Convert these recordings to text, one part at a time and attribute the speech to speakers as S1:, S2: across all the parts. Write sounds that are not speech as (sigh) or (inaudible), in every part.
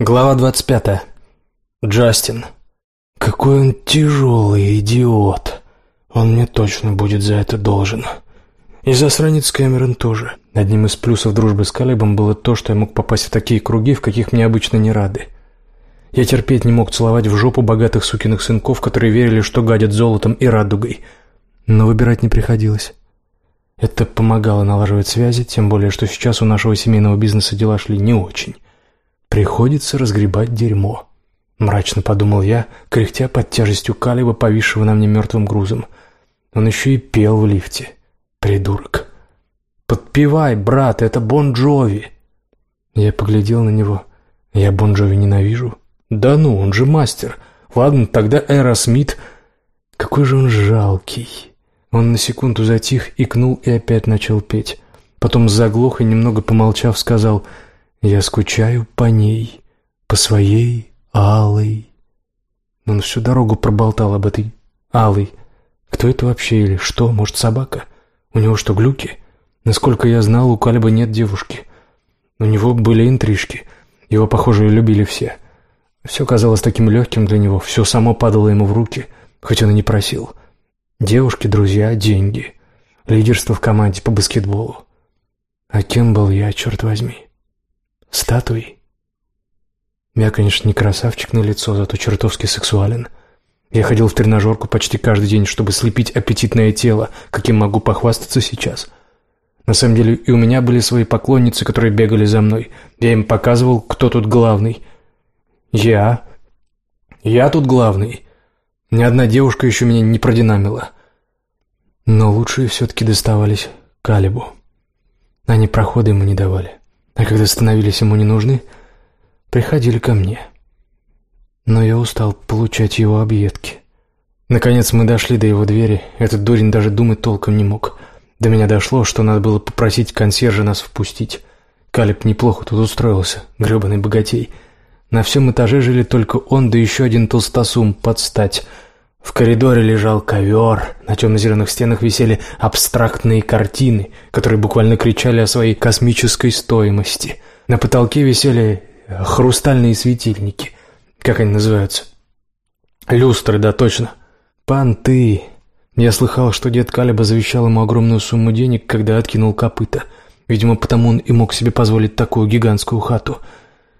S1: Глава 25. Джастин. Какой он тяжелый идиот. Он мне точно будет за это должен. И засранец Кэмерон тоже. Одним из плюсов дружбы с Калибом было то, что я мог попасть в такие круги, в каких мне обычно не рады. Я терпеть не мог целовать в жопу богатых сукиных сынков, которые верили, что гадят золотом и радугой. Но выбирать не приходилось. Это помогало налаживать связи, тем более, что сейчас у нашего семейного бизнеса дела шли не очень. Приходится разгребать дерьмо. Мрачно подумал я, кряхтя под тяжестью калиба, повисшего на мне мертвым грузом. Он еще и пел в лифте. Придурок. «Подпевай, брат, это Бон Джови!» Я поглядел на него. «Я Бон Джови ненавижу?» «Да ну, он же мастер. Ладно, тогда Эра Смит...» «Какой же он жалкий!» Он на секунду затих, икнул и опять начал петь. Потом заглох и, немного помолчав, сказал я скучаю по ней, по своей алой. Он всю дорогу проболтал об этой алой. Кто это вообще или что? Может, собака? У него что, глюки? Насколько я знал, у Калиба нет девушки. У него были интрижки. Его, похоже, любили все. Все казалось таким легким для него, все само падало ему в руки, хоть он и не просил. Девушки, друзья, деньги. Лидерство в команде по баскетболу. А кем был я, черт возьми? Статуей. Я, конечно, не красавчик на лицо, зато чертовски сексуален. Я ходил в тренажерку почти каждый день, чтобы слепить аппетитное тело, каким могу похвастаться сейчас. На самом деле и у меня были свои поклонницы, которые бегали за мной. Я им показывал, кто тут главный. Я. Я тут главный. Ни одна девушка еще меня не продинамила. Но лучшие все-таки доставались Калибу. Они прохода ему не давали а когда становились ему не нужны, приходили ко мне. Но я устал получать его объедки. Наконец мы дошли до его двери, этот дурень даже думать толком не мог. До меня дошло, что надо было попросить консьержа нас впустить. Калиб неплохо тут устроился, гребаный богатей. На всем этаже жили только он, да еще один толстосум под стать — в коридоре лежал ковер, на темно-зеленых стенах висели абстрактные картины, которые буквально кричали о своей космической стоимости. На потолке висели э, хрустальные светильники. Как они называются? Люстры, да, точно. Понты. Я слыхал, что дед Калиба завещал ему огромную сумму денег, когда откинул копыта. Видимо, потому он и мог себе позволить такую гигантскую хату.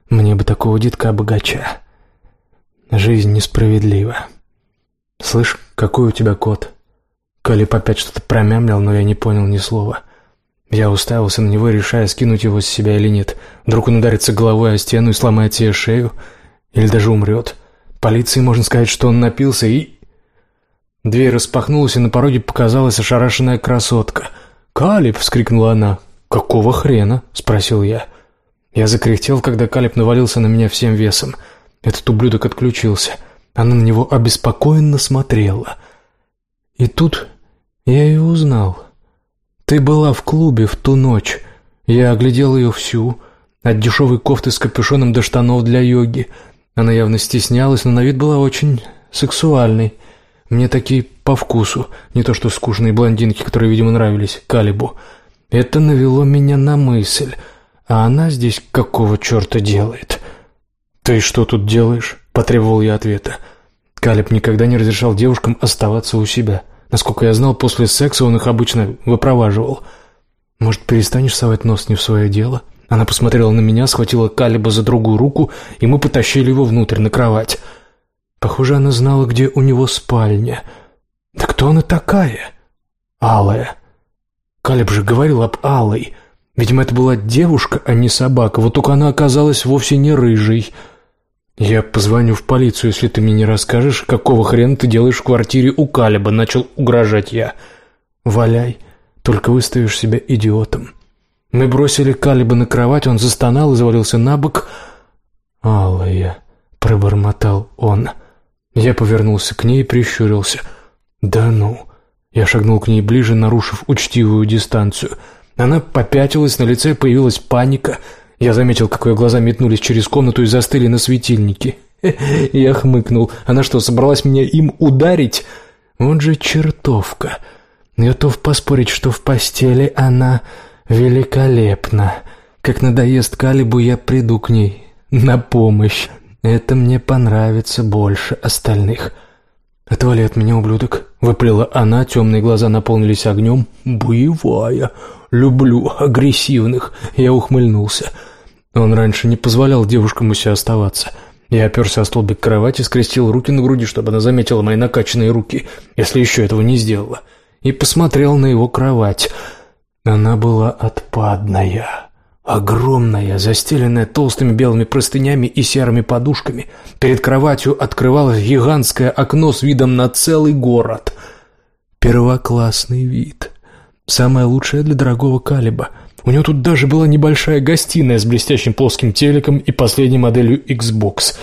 S1: Мне бы такого детка-богача. Жизнь несправедлива. «Слышь, какой у тебя кот?» Калип опять что-то промямлил, но я не понял ни слова. Я уставился на него, решая, скинуть его с себя или нет. Вдруг он ударится головой о стену и сломает себе шею. Или даже умрет. Полиции можно сказать, что он напился и... Дверь распахнулась, и на пороге показалась ошарашенная красотка. «Калиб!» — вскрикнула она. «Какого хрена?» — спросил я. Я закряхтел, когда Калиб навалился на меня всем весом. Этот ублюдок отключился. Она на него обеспокоенно смотрела. И тут я ее узнал. Ты была в клубе в ту ночь. Я оглядел ее всю, от дешевой кофты с капюшоном до штанов для йоги. Она явно стеснялась, но на вид была очень сексуальной. Мне такие по вкусу, не то что скучные блондинки, которые, видимо, нравились Калибу. Это навело меня на мысль. А она здесь какого черта делает? «Ты что тут делаешь?» Потребовал я ответа. Калеб никогда не разрешал девушкам оставаться у себя. Насколько я знал, после секса он их обычно выпроваживал. «Может, перестанешь совать нос не в свое дело?» Она посмотрела на меня, схватила Калиба за другую руку, и мы потащили его внутрь на кровать. Похоже, она знала, где у него спальня. «Да кто она такая?» «Алая». Калиб же говорил об Алой. Видимо, это была девушка, а не собака. Вот только она оказалась вовсе не рыжей. «Я позвоню в полицию, если ты мне не расскажешь, какого хрена ты делаешь в квартире у Калиба», — начал угрожать я. «Валяй, только выставишь себя идиотом». Мы бросили Калиба на кровать, он застонал и завалился на бок. «Алая», — пробормотал он. Я повернулся к ней и прищурился. «Да ну!» Я шагнул к ней ближе, нарушив учтивую дистанцию. Она попятилась, на лице появилась паника — я заметил, как ее глаза метнулись через комнату и застыли на светильнике. (laughs) Я хмыкнул. Она что, собралась меня им ударить? Вот же чертовка. Готов поспорить, что в постели она великолепна. Как надоест Калибу, я приду к ней на помощь. Это мне понравится больше остальных. «Отвали от меня, ублюдок!» — выплела она, темные глаза наполнились огнем. «Боевая! Люблю агрессивных!» Я ухмыльнулся. Он раньше не позволял девушкам у себя оставаться. Я оперся о столбик кровати, скрестил руки на груди, чтобы она заметила мои накачанные руки, если еще этого не сделала, и посмотрел на его кровать. Она была отпадная. Огромная, застеленная толстыми белыми простынями и серыми подушками. Перед кроватью открывалось гигантское окно с видом на целый город. Первоклассный вид. Самое лучшее для дорогого калиба. У него тут даже была небольшая гостиная с блестящим плоским телеком и последней моделью Xbox.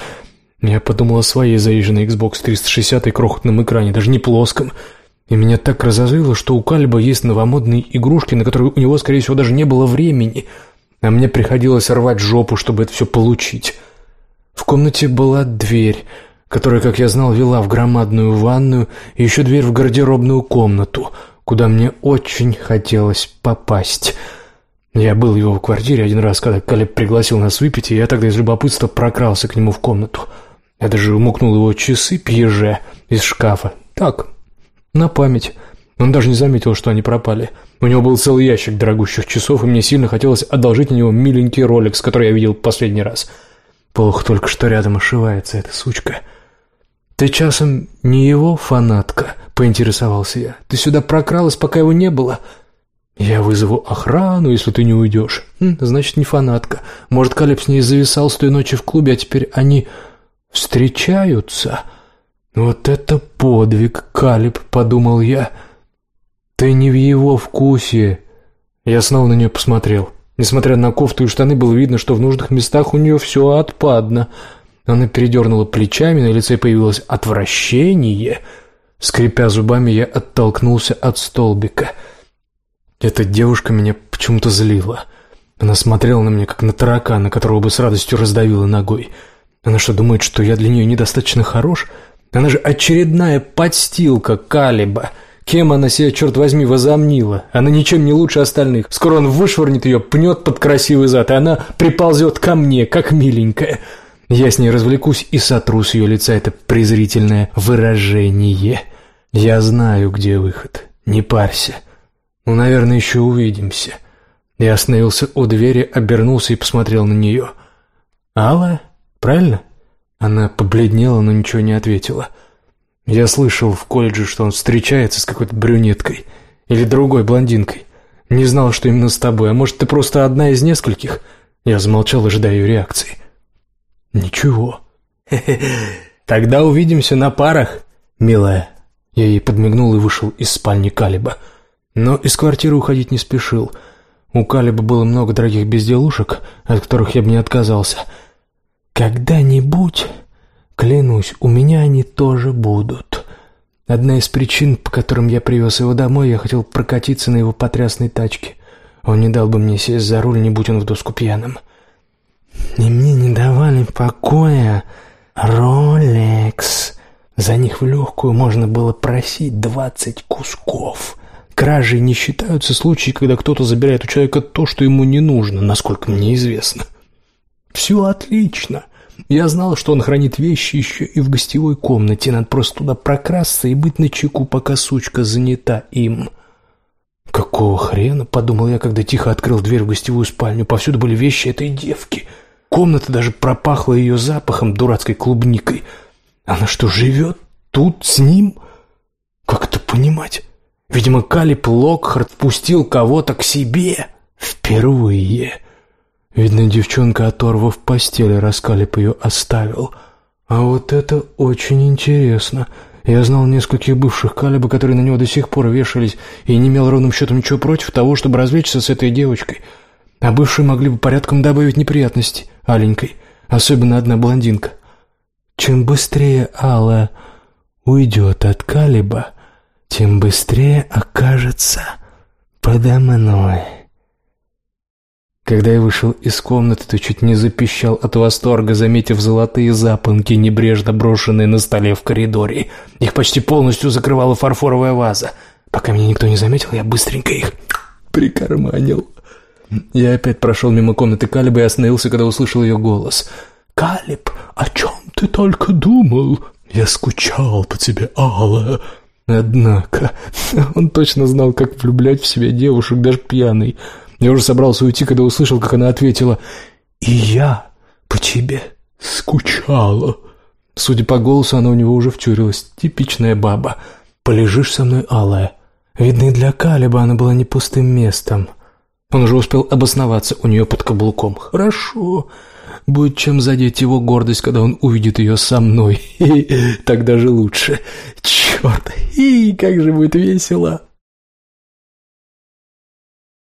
S1: Я подумал о своей заезженной Xbox 360 и крохотном экране, даже не плоском. И меня так разозлило, что у Калиба есть новомодные игрушки, на которые у него, скорее всего, даже не было времени — а мне приходилось рвать жопу, чтобы это все получить. В комнате была дверь, которая, как я знал, вела в громадную ванную, и еще дверь в гардеробную комнату, куда мне очень хотелось попасть. Я был в его квартире один раз, когда Калеб пригласил нас выпить, и я тогда из любопытства прокрался к нему в комнату. Я даже умукнул его часы пьеже из шкафа. Так, на память. Он даже не заметил, что они пропали. У него был целый ящик дорогущих часов, и мне сильно хотелось одолжить на него миленький роликс, который я видел последний раз. Плохо только, что рядом ошивается эта сучка. «Ты часом не его фанатка?» — поинтересовался я. «Ты сюда прокралась, пока его не было?» «Я вызову охрану, если ты не уйдешь». Хм, «Значит, не фанатка. Может, Калеб с ней зависал с той ночи в клубе, а теперь они встречаются?» «Вот это подвиг, Калеб», — подумал я. «Ты не в его вкусе!» Я снова на нее посмотрел. Несмотря на кофту и штаны, было видно, что в нужных местах у нее все отпадно. Она передернула плечами, на лице появилось отвращение. Скрипя зубами, я оттолкнулся от столбика. Эта девушка меня почему-то злила. Она смотрела на меня, как на таракана, которого бы с радостью раздавила ногой. Она что, думает, что я для нее недостаточно хорош? Она же очередная подстилка Калиба — Кем она себя, черт возьми, возомнила? Она ничем не лучше остальных. Скоро он вышвырнет ее, пнет под красивый зад, и она приползет ко мне, как миленькая. Я с ней развлекусь и сотру с ее лица это презрительное выражение. Я знаю, где выход. Не парься. Ну, наверное, еще увидимся. Я остановился у двери, обернулся и посмотрел на нее. «Алла? Правильно?» Она побледнела, но ничего не ответила. Я слышал в колледже, что он встречается с какой-то брюнеткой или другой блондинкой. Не знал, что именно с тобой, а может, ты просто одна из нескольких?» Я замолчал, ожидая ее реакции. «Ничего». (laughs) «Тогда увидимся на парах, милая». Я ей подмигнул и вышел из спальни Калиба. Но из квартиры уходить не спешил. У Калиба было много дорогих безделушек, от которых я бы не отказался. «Когда-нибудь...» Клянусь, у меня они тоже будут. Одна из причин, по которым я привез его домой, я хотел прокатиться на его потрясной тачке. Он не дал бы мне сесть за руль, не будь он в доску пьяным. И мне не давали покоя Ролекс. За них в легкую можно было просить двадцать кусков. Кражей не считаются случаи, когда кто-то забирает у человека то, что ему не нужно, насколько мне известно. Все отлично. Я знал, что он хранит вещи еще и в гостевой комнате. Надо просто туда прокрасться и быть начеку, пока сучка занята им. «Какого хрена?» — подумал я, когда тихо открыл дверь в гостевую спальню. Повсюду были вещи этой девки. Комната даже пропахла ее запахом, дурацкой клубникой. Она что, живет тут с ним? Как это понимать? Видимо, Калип Локхард пустил кого-то к себе. Впервые. Видно, девчонка, оторвав постели, Раскалип ее оставил. А вот это очень интересно. Я знал нескольких бывших Калиба, которые на него до сих пор вешались, и не имел ровным счетом ничего против того, чтобы развлечься с этой девочкой. А бывшие могли бы порядком добавить неприятности аленькой, особенно одна блондинка. Чем быстрее Алла уйдет от Калиба, тем быстрее окажется подо мной. Когда я вышел из комнаты, то чуть не запищал от восторга, заметив золотые запонки, небрежно брошенные на столе в коридоре. Их почти полностью закрывала фарфоровая ваза. Пока меня никто не заметил, я быстренько их прикарманил. Я опять прошел мимо комнаты Калиба и остановился, когда услышал ее голос. Калиб, о чем ты только думал? Я скучал по тебе, Алла. Однако, (laughs) он точно знал, как влюблять в себя девушек, даже пьяный. Я уже собрался уйти, когда услышал, как она ответила «И я по тебе скучала». Судя по голосу, она у него уже втюрилась. Типичная баба. «Полежишь со мной, Алая». Видно, для Калиба она была не пустым местом. Он уже успел обосноваться у нее под каблуком. «Хорошо. Будет чем задеть его гордость, когда он увидит ее со мной. (laughs) Так даже лучше. Черт, и как же будет весело!»